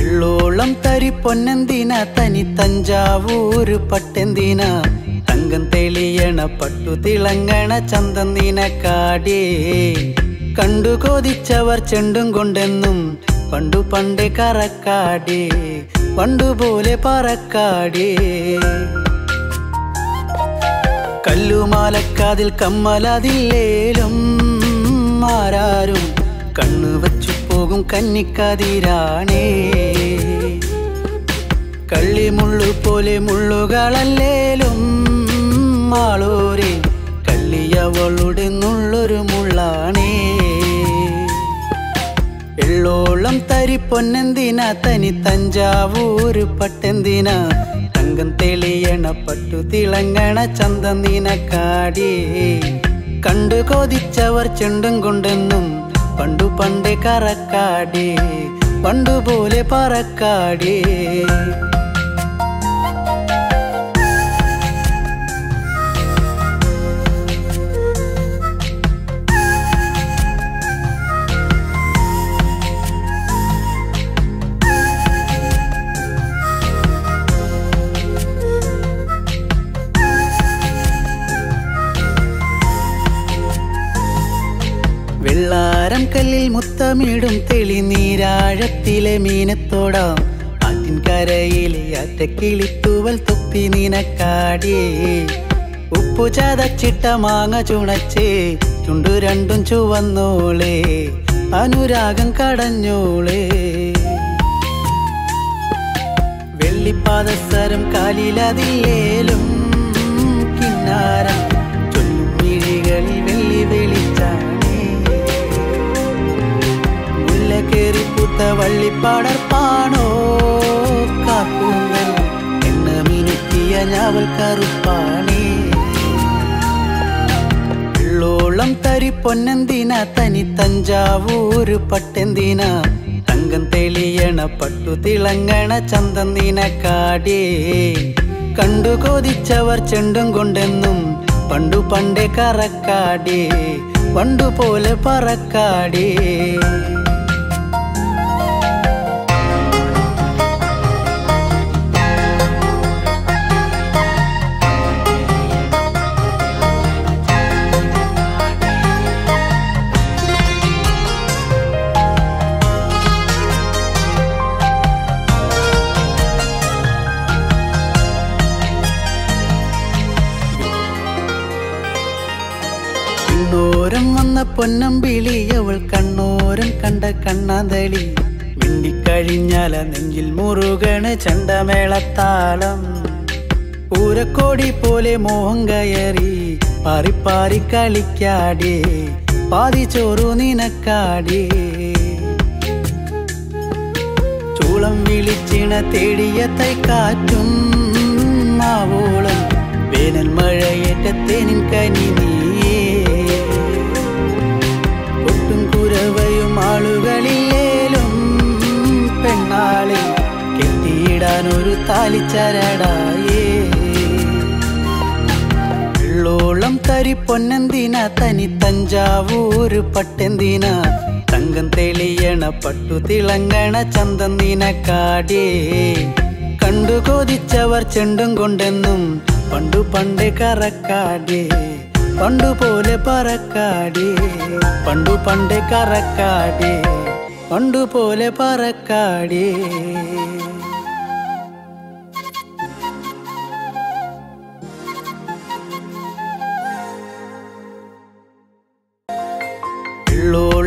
ഉള്ളോളം തരി പൊന്നെന്തിന തനി തഞ്ചാവൂര് പട്ടെന്തിന? തങ്കം തെളിയണ പട്ടു തിളങ്ങണ ചന്തന്തിന കാടേ കണ്ടു കൊതിച്ചവർ ചെണ്ടും കൊണ്ടെന്നും പണ്ടു പണ്ടേ കറക്കാടേ പണ്ടുപോലെ പറക്കാടേ. കല്ലുമാലക്കാതിൽ കമ്മലതില്ലേലും ആരാരും കണ്ണു വച്ചു പോകും കന്നിക്കതിരാണേ. കള്ളിമുള്ളു പോലെ മുള്ളുകളല്ലേലും ആളോരെ തരി പൊന്നെന്തിന തനി തഞ്ചാവൂര് പട്ടെന്തിന? തങ്കം തെളിയണ പട്ടു തിളങ്ങണ ചന്തം നിനക്കാടി. കണ്ടു കൊതിച്ചവർ ചെണ്ടും കൊണ്ടെന്നും പണ്ടു പണ്ട് കറക്കാടി. പണ്ടുപോലെ പറക്കാടേ. വെള്ളാരം കല്ലിൽ മുത്തമിടും തെളിനീരാഴത്തിലെ മീനത്തോടാം. ആറ്റിൻകരയിലെ അറ്റക്കിളിത്തൂവൽ തുപ്പി നിനക്കാടിയേ. ഉപ്പു ചതച്ചിട്ട മാങ്ങ ചുണച്ചേ ചുണ്ടു രണ്ടും ചുവന്നോളേ അനുരാഗം കടഞ്ഞോളേ. വെള്ളിപ്പാദസരം കാലിലതില്ലേലും കിന്നാരം വള്ളിപ്പാടർപ്പാണോ കാപ്പൂങ്കൽ എണ്ണ മിനുക്കിയ ഞാവൽ കറുപ്പാണേ. ഉള്ളോളം തരി പൊന്നെന്തിന തനി തഞ്ചാവൂര് പട്ടെന്തിന? തങ്കം തെളിയണ പട്ടു തിളങ്ങണ ചന്തം നിനക്കാടേ കണ്ടു കൊതിച്ചവർ ചെണ്ടും കൊണ്ടെന്നും പണ്ടു പണ്ടേ കറക്കാടേ. പണ്ടു പോലെ പറക്കാടേ. കണ്ണോരം വന്ന പൊന്നമ്പിളി അവൾ കണ്ണോരം കണ്ട കണ്ണാന്തളി. മിണ്ടിക്കഴിഞ്ഞാല നെഞ്ചിൽ മുറുകണ് ചണ്ടമേളത്താളം. ഊരക്കോടി പോലെ മോഹം കയറി പാറിപ്പാറി കളിക്കാടേ പാതി ചോറു നിനക്കാടേ. ചൂളം വിളിച്ചിണ തേടിയ കാറ്റും മാവോളം വേനൽ മഴയേറ്റത്തേനും കനി നീയേ ഒരു താലിച്ചരടായേ. വെള്ളോളം തരി പൊന്നെന്തിന തനി തഞ്ചാവൂര് പട്ടെന്തിന? തങ്കം തെളിയണ പട്ടു തിളങ്ങണ ചന്തന്തിന കാടേ കണ്ടു കൊതിച്ചവർ ചെണ്ടും കൊണ്ടെന്നും പണ്ടു പണ്ട് കറക്കാടേ പണ്ടു പോലെ പറക്കാടേ പണ്ടു പണ്ട് കറക്കാടേ പണ്ടു പോലെ പറക്കാടേ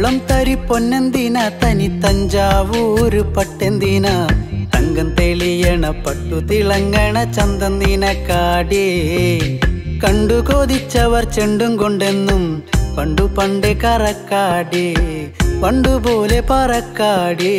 വെള്ളോളം തരി പൊന്നെന്തിന? തനി തഞ്ചാവൂര് പട്ടെന്തിന? തങ്കം തെളിയണ പട്ടു തിളങ്ങണ ചന്തന്തിന കാടേ. കണ്ടു കൊതിച്ചവർ ചെണ്ടും കൊണ്ടെന്നും പണ്ടു പണ്ട് കറക്കാടേ. പണ്ടുപോലെ പറക്കാടേ.